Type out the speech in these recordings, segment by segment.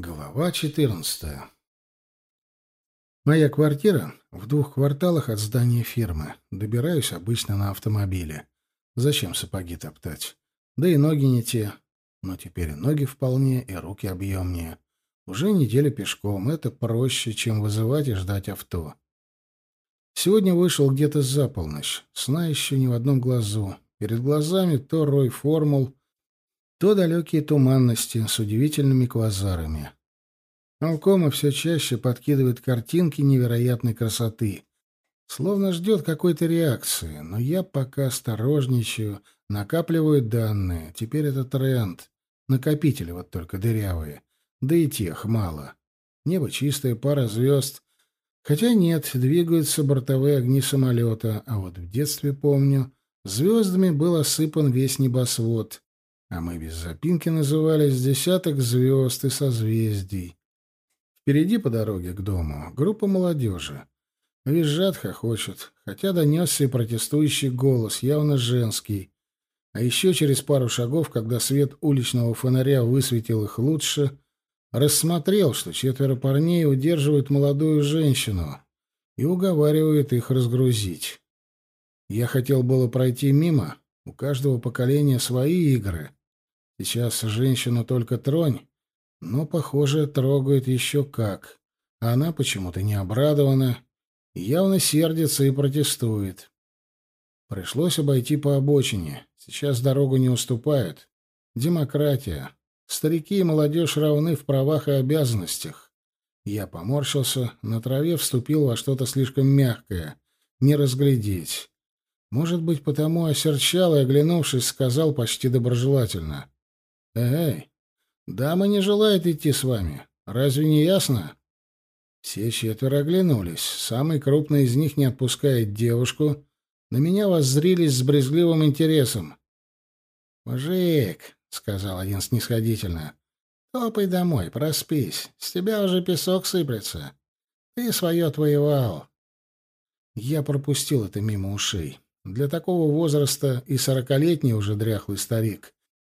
Глава 14. Моя квартира в двух кварталах от здания фирмы. Добираюсь обычно на автомобиле. Зачем сапоги топтать? Да и ноги не те. Но теперь ноги вполне, и руки объемнее. Уже неделя пешком. Это проще, чем вызывать и ждать авто. Сегодня вышел где-то за полночь. Сна еще ни в одном глазу. Перед глазами то рой формул, то далекие туманности с удивительными квазарами. Алкома все чаще подкидывает картинки невероятной красоты, словно ждет какой-то реакции, но я пока осторожничаю, накапливаю данные. Теперь это тренд. Накопители вот только дырявые. Да и тех мало. Небо чистое, пара звезд. Хотя нет, двигаются бортовые огни самолета, а вот в детстве помню, звездами был осыпан весь небосвод а мы без запинки назывались «Десяток звезд и созвездий». Впереди по дороге к дому группа молодежи. Визжат, хохочут, хотя донесся и протестующий голос, явно женский. А еще через пару шагов, когда свет уличного фонаря высветил их лучше, рассмотрел, что четверо парней удерживают молодую женщину и уговаривают их разгрузить. Я хотел было пройти мимо, у каждого поколения свои игры — Сейчас женщину только тронь, но, похоже, трогает еще как. Она почему-то не обрадована, явно сердится и протестует. Пришлось обойти по обочине. Сейчас дорогу не уступают. Демократия. Старики и молодежь равны в правах и обязанностях. Я поморщился, на траве вступил во что-то слишком мягкое. Не разглядеть. Может быть, потому осерчал и, оглянувшись, сказал почти доброжелательно. «Эй, дама не желает идти с вами. Разве не ясно?» Все четверо оглянулись. Самый крупный из них не отпускает девушку. На меня воззрились с брезгливым интересом. «Мужик», — сказал один снисходительно, — «топай домой, проспись. С тебя уже песок сыплется. Ты свое отвоевал». Я пропустил это мимо ушей. Для такого возраста и сорокалетний уже дряхлый старик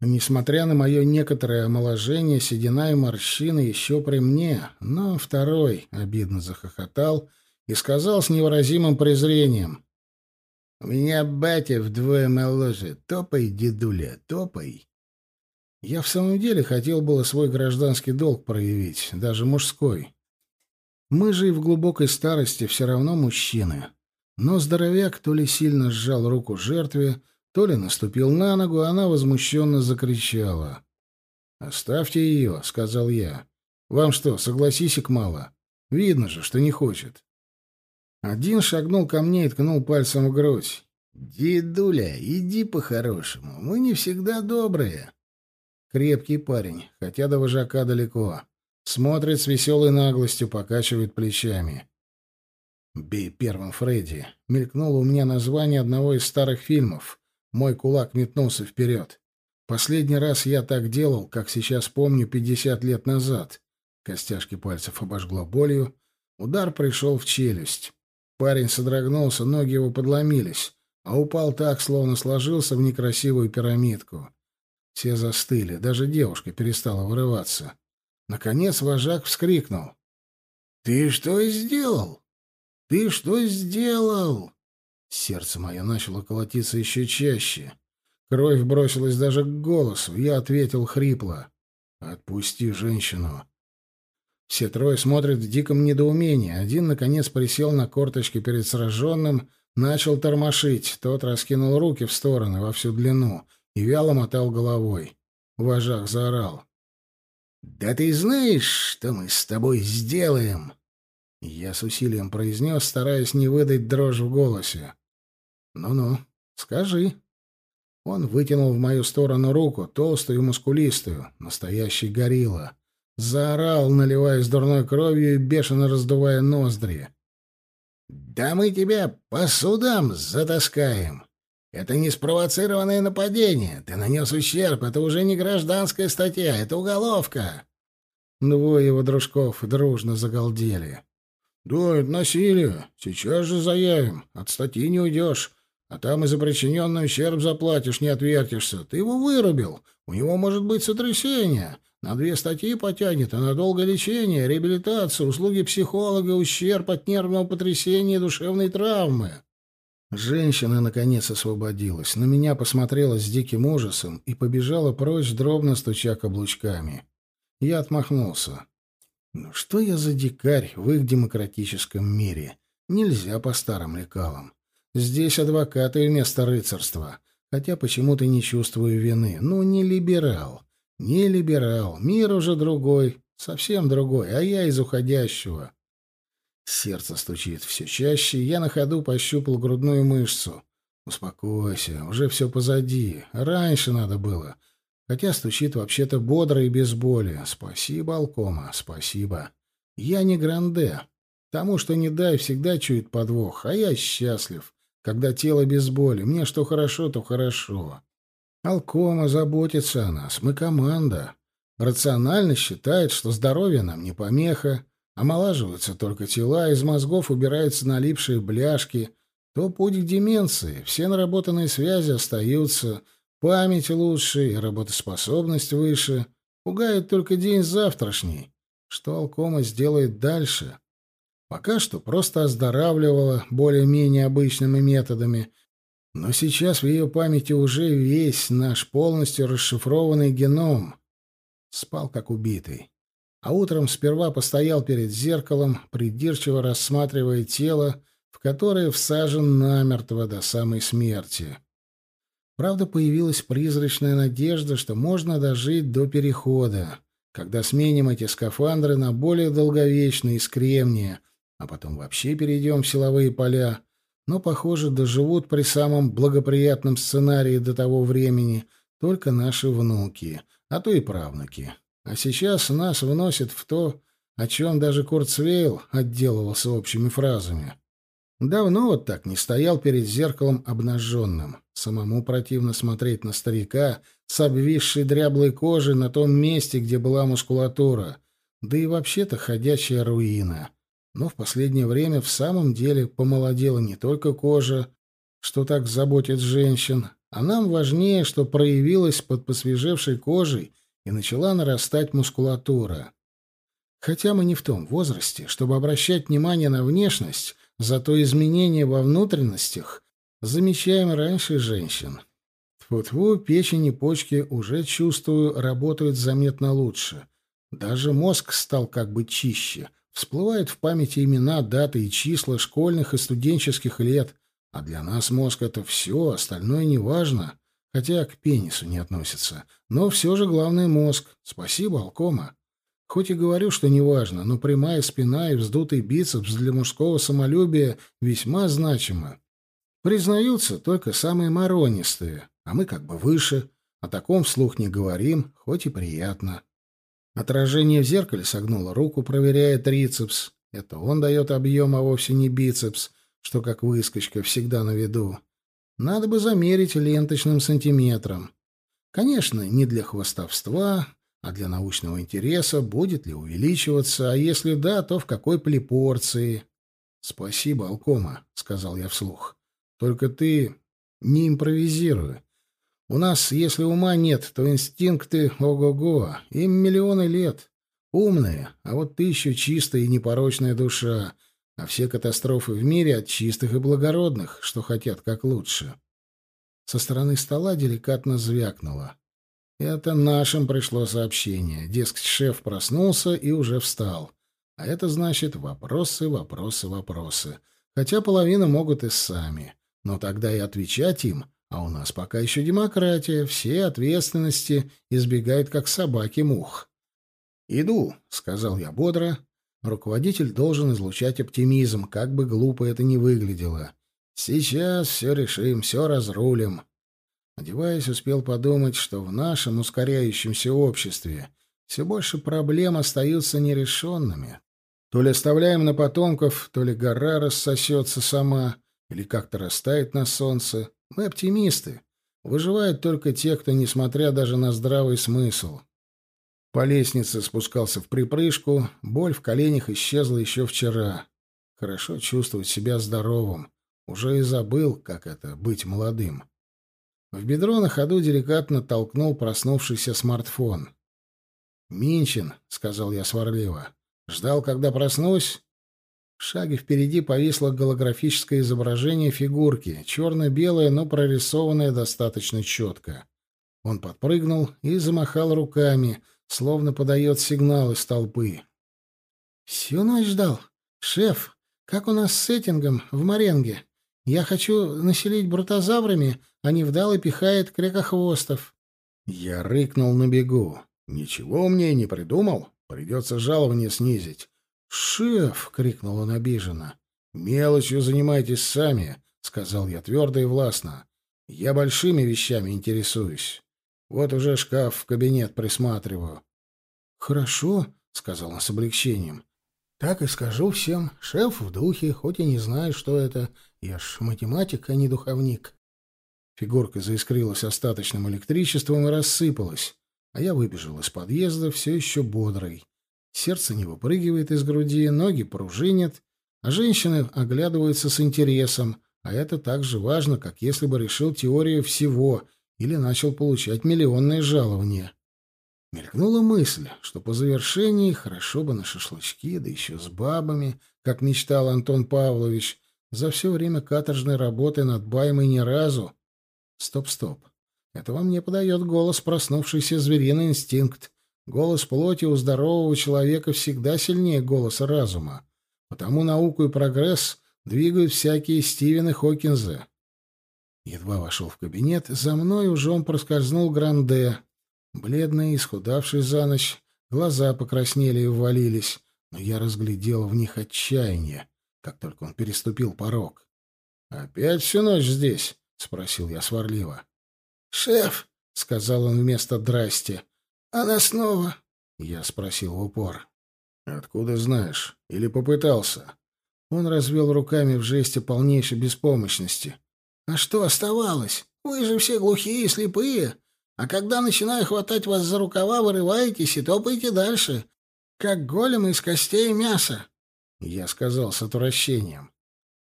Несмотря на мое некоторое омоложение, седина и морщины еще при мне, но второй обидно захохотал и сказал с невыразимым презрением. — У меня батя вдвое моложе. Топай, дедуля, топай. Я в самом деле хотел было свой гражданский долг проявить, даже мужской. Мы же и в глубокой старости все равно мужчины. Но здоровяк то ли сильно сжал руку жертве, то ли наступил на ногу, она возмущенно закричала. «Оставьте ее», — сказал я. «Вам что, согласисек мало? Видно же, что не хочет». Один шагнул ко мне и ткнул пальцем в грудь. «Дедуля, иди по-хорошему, мы не всегда добрые». Крепкий парень, хотя до вожака далеко. Смотрит с веселой наглостью, покачивает плечами. «Бей первым, Фредди», — мелькнуло у меня название одного из старых фильмов. Мой кулак метнулся вперед. Последний раз я так делал, как сейчас помню, пятьдесят лет назад. Костяшки пальцев обожгло болью. Удар пришел в челюсть. Парень содрогнулся, ноги его подломились, а упал так, словно сложился в некрасивую пирамидку. Все застыли, даже девушка перестала вырываться. Наконец вожак вскрикнул. «Ты что сделал? Ты что сделал?» Сердце мое начало колотиться еще чаще. Кровь бросилась даже к голосу. Я ответил хрипло. «Отпусти женщину». Все трое смотрят в диком недоумении. Один, наконец, присел на корточки перед сраженным, начал тормошить. Тот раскинул руки в стороны во всю длину и вяло мотал головой. Вожак заорал. «Да ты знаешь, что мы с тобой сделаем?» Я с усилием произнес, стараясь не выдать дрожь в голосе. «Ну-ну, скажи». Он вытянул в мою сторону руку, толстую и мускулистую, настоящий горилла. Заорал, наливаясь дурной кровью и бешено раздувая ноздри. «Да мы тебя по судам затаскаем. Это не спровоцированное нападение. Ты нанес ущерб. Это уже не гражданская статья, это уголовка». Двое его дружков дружно загалдели. «Да, это насилие. Сейчас же заявим. От статьи не уйдешь. А там и за причиненный ущерб заплатишь, не отвертишься. Ты его вырубил. У него может быть сотрясение. На две статьи потянет, а на долгое лечение, реабилитацию, услуги психолога, ущерб от нервного потрясения и душевной травмы. Женщина, наконец, освободилась, на меня посмотрела с диким ужасом и побежала прочь, дробно стуча каблучками. Я отмахнулся. Ну что я за дикарь в их демократическом мире? Нельзя по старым лекалам. Здесь адвокаты вместо рыцарства. Хотя почему-то не чувствую вины. Ну, не либерал. Не либерал. Мир уже другой. Совсем другой. А я из уходящего. Сердце стучит все чаще. Я на ходу пощупал грудную мышцу. Успокойся. Уже все позади. Раньше надо было. Хотя стучит вообще-то бодро и без боли. Спасибо, Алкома. Спасибо. Я не гранде. Тому, что не дай, всегда чует подвох. А я счастлив когда тело без боли. Мне что хорошо, то хорошо. Алкома заботится о нас, мы команда. Рационально считает, что здоровье нам не помеха, омолаживаются только тела, из мозгов убираются налипшие бляшки, то путь к деменции, все наработанные связи остаются, память лучше и работоспособность выше. Пугает только день завтрашний. Что Алкома сделает дальше? Пока что просто оздоравливала более-менее обычными методами, но сейчас в ее памяти уже весь наш полностью расшифрованный геном. Спал как убитый. А утром сперва постоял перед зеркалом, придирчиво рассматривая тело, в которое всажен намертво до самой смерти. Правда, появилась призрачная надежда, что можно дожить до перехода, когда сменим эти скафандры на более долговечные из кремния — а потом вообще перейдем в силовые поля. Но, похоже, доживут при самом благоприятном сценарии до того времени только наши внуки, а то и правнуки. А сейчас нас вносят в то, о чем даже Курцвейл отделывался общими фразами. Давно вот так не стоял перед зеркалом обнаженным. Самому противно смотреть на старика с обвисшей дряблой кожей на том месте, где была мускулатура. Да и вообще-то ходячая руина. Но в последнее время в самом деле помолодела не только кожа, что так заботит женщин, а нам важнее, что проявилась под посвежевшей кожей и начала нарастать мускулатура. Хотя мы не в том возрасте, чтобы обращать внимание на внешность, зато изменения во внутренностях замечаем раньше женщин. Тьфу-тьфу, печень и почки уже, чувствую, работают заметно лучше. Даже мозг стал как бы чище — Всплывают в памяти имена, даты и числа школьных и студенческих лет, а для нас мозг — это все, остальное не важно, хотя к пенису не относится. Но все же главный мозг. Спасибо, Алкома. Хоть и говорю, что не важно, но прямая спина и вздутый бицепс для мужского самолюбия весьма значимы. Признаются только самые моронистые, а мы как бы выше. О таком вслух не говорим, хоть и приятно. Отражение в зеркале согнуло руку, проверяя трицепс. Это он дает объем, а вовсе не бицепс, что, как выскочка, всегда на виду. Надо бы замерить ленточным сантиметром. Конечно, не для хвостовства, а для научного интереса, будет ли увеличиваться, а если да, то в какой плепорции. — Спасибо, Алкома, — сказал я вслух. — Только ты не импровизируй. У нас, если ума нет, то инстинкты ого-го, им миллионы лет. Умные, а вот ты еще чистая и непорочная душа, а все катастрофы в мире от чистых и благородных, что хотят как лучше. Со стороны стола деликатно звякнуло. Это нашим пришло сообщение. Дескать, шеф проснулся и уже встал. А это значит вопросы, вопросы, вопросы. Хотя половина могут и сами. Но тогда и отвечать им а у нас пока еще демократия, все ответственности избегают как собаки мух. «Иду», — сказал я бодро. Руководитель должен излучать оптимизм, как бы глупо это ни выглядело. «Сейчас все решим, все разрулим». Одеваясь, успел подумать, что в нашем ускоряющемся обществе все больше проблем остаются нерешенными. То ли оставляем на потомков, то ли гора рассосется сама, или как-то растает на солнце. Мы оптимисты. Выживают только те, кто, несмотря даже на здравый смысл. По лестнице спускался в припрыжку, боль в коленях исчезла еще вчера. Хорошо чувствовать себя здоровым. Уже и забыл, как это — быть молодым. В бедро на ходу деликатно толкнул проснувшийся смартфон. «Минчин», — сказал я сварливо. «Ждал, когда проснусь?» В шаге впереди повисло голографическое изображение фигурки, черно-белое, но прорисованное достаточно четко. Он подпрыгнул и замахал руками, словно подает сигнал из толпы. «Всю ночь ждал. Шеф, как у нас с сеттингом в Маренге? Я хочу населить брутозаврами, а невдало пихает крякохвостов». Я рыкнул на бегу. «Ничего мне не придумал. Придется жалование снизить». «Шеф!» — крикнул он обиженно. «Мелочью занимайтесь сами», — сказал я твердо и властно. «Я большими вещами интересуюсь. Вот уже шкаф в кабинет присматриваю». «Хорошо», — сказал он с облегчением. «Так и скажу всем. Шеф в духе, хоть и не знаю, что это. Я ж математик, а не духовник». Фигурка заискрилась остаточным электричеством и рассыпалась, а я выбежал из подъезда все еще бодрый. Сердце не выпрыгивает из груди, ноги пружинят, а женщины оглядываются с интересом, а это так же важно, как если бы решил теорию всего или начал получать миллионные жалования. Мелькнула мысль, что по завершении хорошо бы на шашлычки, да еще с бабами, как мечтал Антон Павлович, за все время каторжной работы над Баймой ни разу. Стоп-стоп. Это во мне подает голос проснувшийся звериный инстинкт. Голос плоти у здорового человека всегда сильнее голоса разума. Потому науку и прогресс двигают всякие Стивены Хокинзы. Едва вошел в кабинет, за мной уже он проскользнул Гранде. Бледный, исхудавший за ночь, глаза покраснели и ввалились, но я разглядел в них отчаяние, как только он переступил порог. «Опять всю ночь здесь?» — спросил я сварливо. «Шеф», — сказал он вместо «здрасте», она снова? Я спросил в упор. Откуда знаешь? Или попытался? Он развел руками в жесте полнейшей беспомощности. А что оставалось? Вы же все глухие и слепые. А когда начинаю хватать вас за рукава, вырываетесь и топаете дальше, как голем из костей мяса. Я сказал с отвращением.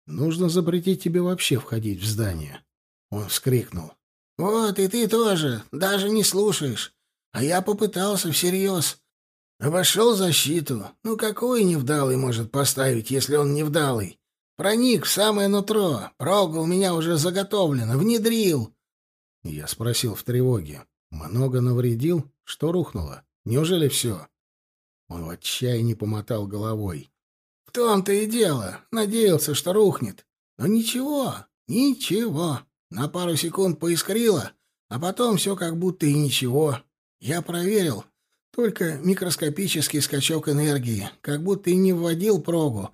Нужно запретить тебе вообще входить в здание. Он вскрикнул. Вот и ты тоже, даже не слушаешь. А я попытался всерьез. Обошел защиту. Ну, какой невдалый может поставить, если он невдалый? Проник в самое нутро. Прогул меня уже заготовлено. Внедрил. Я спросил в тревоге. Много навредил? Что рухнуло? Неужели все? Он в отчаянии помотал головой. В том-то и дело. Надеялся, что рухнет. Но ничего, ничего. На пару секунд поискрило, а потом все как будто и ничего. Я проверил. Только микроскопический скачок энергии, как будто и не вводил прогу,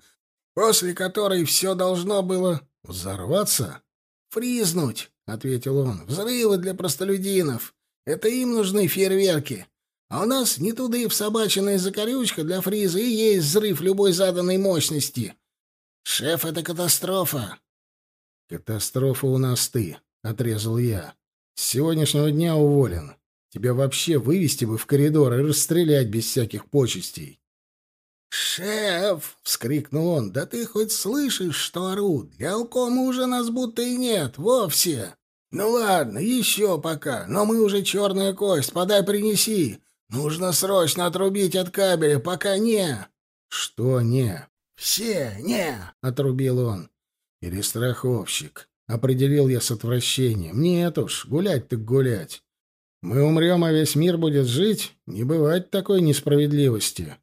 после которой все должно было взорваться. «Фризнуть», — ответил он. «Взрывы для простолюдинов. Это им нужны фейерверки. А у нас не туды всобаченная закорючка для фриза и есть взрыв любой заданной мощности. Шеф, это катастрофа». «Катастрофа у нас ты», — отрезал я. «С сегодняшнего дня уволен. Тебя вообще вывести бы в коридор и расстрелять без всяких почестей. «Шеф!» — вскрикнул он. «Да ты хоть слышишь, что орут? Для алкома уже нас будто и нет, вовсе. Ну ладно, еще пока, но мы уже черная кость, подай принеси. Нужно срочно отрубить от кабеля, пока не...» «Что не?» «Все не!» — отрубил он. «Перестраховщик», — определил я с отвращением. «Нет уж, гулять так гулять. Мы умрем, а весь мир будет жить? Не бывает такой несправедливости.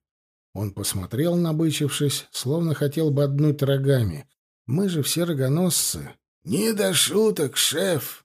Он посмотрел, набычившись, словно хотел бы однуть рогами. Мы же все рогоносцы. — Не до шуток, шеф.